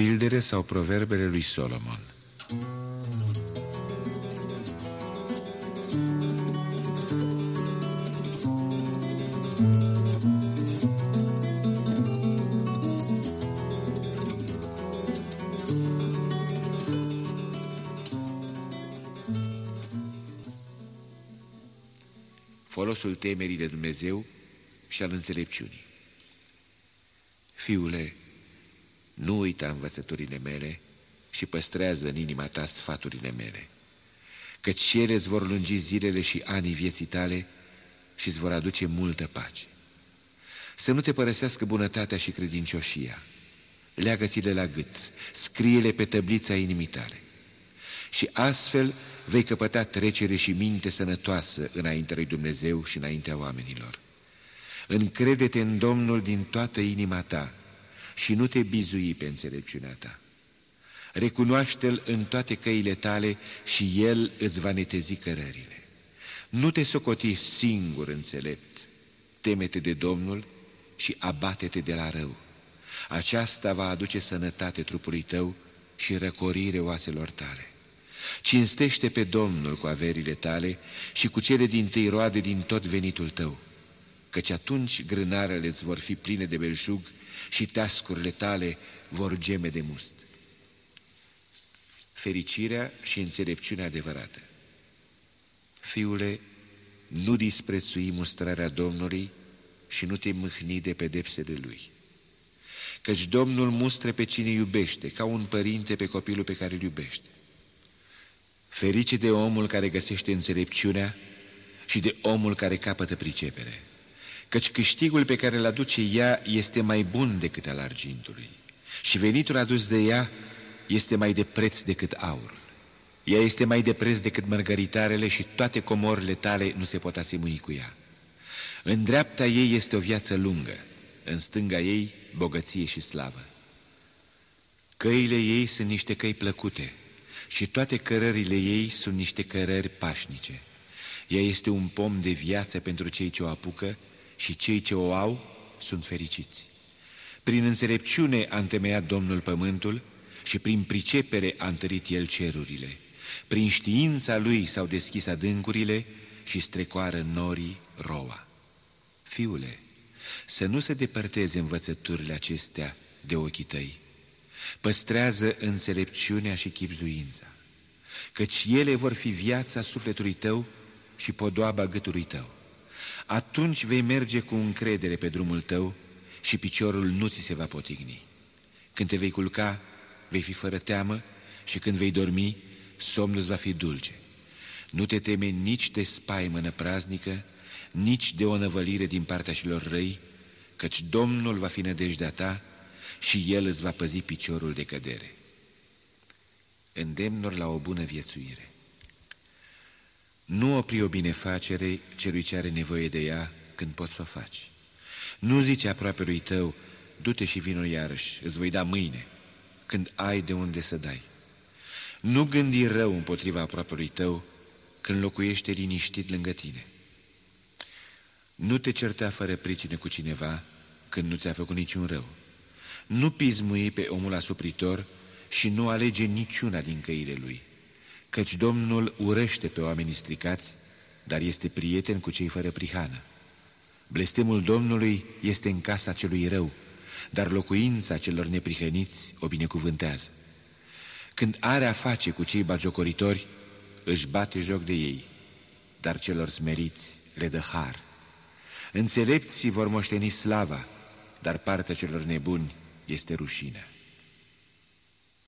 Pildere sau proverbele lui Solomon. Folosul temerii de Dumnezeu și al înțelepciunii. Fiule, nu uita învățăturile mele și păstrează în inima ta sfaturile mele, căci ele îți vor lungi zilele și anii vieții tale și îți vor aduce multă pace. Să nu te părăsească bunătatea și credincioșia. Leagă-ți-le la gât, scrie-le pe tăblița inimii tale. Și astfel vei căpăta trecere și minte sănătoasă înaintea lui Dumnezeu și înaintea oamenilor. Încrede-te în Domnul din toată inima ta și nu te bizui pe înțelepciunea ta. Recunoaște-L în toate căile tale și El îți va netezi cărările. Nu te socoti singur înțelept, temete de Domnul și abate-te de la rău. Aceasta va aduce sănătate trupului tău și răcorire oaselor tale. Cinstește pe Domnul cu averile tale și cu cele din tâi roade din tot venitul tău, căci atunci grânarele îți vor fi pline de belșug și teascurile tale vor geme de must. Fericirea și înțelepciunea adevărată Fiule, nu disprețui mustrarea Domnului și nu te mâhni de pedepsele Lui. Căci Domnul mustre pe cine iubește, ca un părinte pe copilul pe care îl iubește. Ferice de omul care găsește înțelepciunea și de omul care capătă pricepere căci câștigul pe care îl aduce ea este mai bun decât al argintului și venitul adus de ea este mai de preț decât aurul. Ea este mai de preț decât mărgăritarele și toate comorile tale nu se pot asemui cu ea. În dreapta ei este o viață lungă, în stânga ei bogăție și slavă. Căile ei sunt niște căi plăcute și toate cărările ei sunt niște cărări pașnice. Ea este un pom de viață pentru cei ce o apucă și cei ce o au sunt fericiți. Prin înțelepciune a întemeiat Domnul pământul și prin pricepere a întărit El cerurile. Prin știința Lui s-au deschis adâncurile și strecoară norii roa. Fiule, să nu se depărteze învățăturile acestea de ochii tăi. Păstrează înțelepciunea și chipzuința, căci ele vor fi viața sufletului tău și podoaba gâtului tău. Atunci vei merge cu încredere pe drumul tău și piciorul nu ți se va potigni. Când te vei culca, vei fi fără teamă și când vei dormi, somnul îți va fi dulce. Nu te teme nici de spaimă năpraznică, nici de o năvălire din partea celor răi, căci Domnul va fi nădejdea ta și El îți va păzi piciorul de cădere. Îndemnuri la o bună viețuire. Nu opri o binefacere celui ce are nevoie de ea când poți să o faci. Nu zice aproape lui tău, du-te și vino iarăși, îți voi da mâine, când ai de unde să dai. Nu gândi rău împotriva lui tău când locuiește liniștit lângă tine. Nu te certa fără pricine cu cineva când nu ți-a făcut niciun rău. Nu pismui pe omul asupritor și nu alege niciuna din căile lui căci Domnul urăște pe oamenii stricați, dar este prieten cu cei fără prihană. Blestemul Domnului este în casa celui rău, dar locuința celor neprihăniți o binecuvântează. Când are a face cu cei bagiocoritori, își bate joc de ei, dar celor smeriți le dă har. Înțelepții vor moșteni slava, dar partea celor nebuni este rușină.